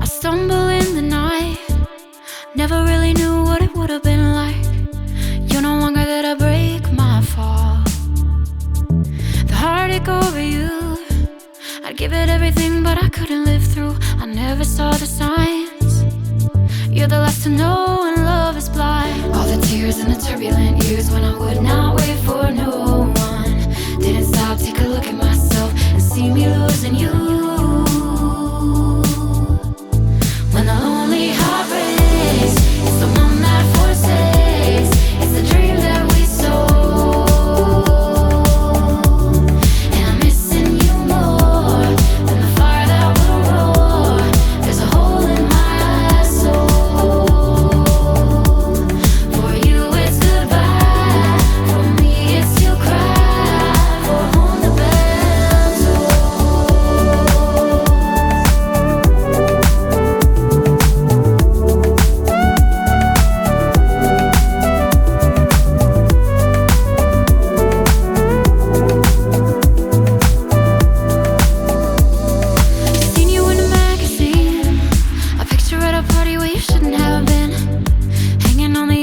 I stumble in the night. Never really knew what it would have been like. You're no longer that I break my fall. The heartache over you. I'd give it everything, but I couldn't live through. I never saw the signs. You're the last to know when love is blind. All the tears and the turbulent years when I would not wait for no one. Didn't stop, take a look at my shouldn't have been. Hanging on the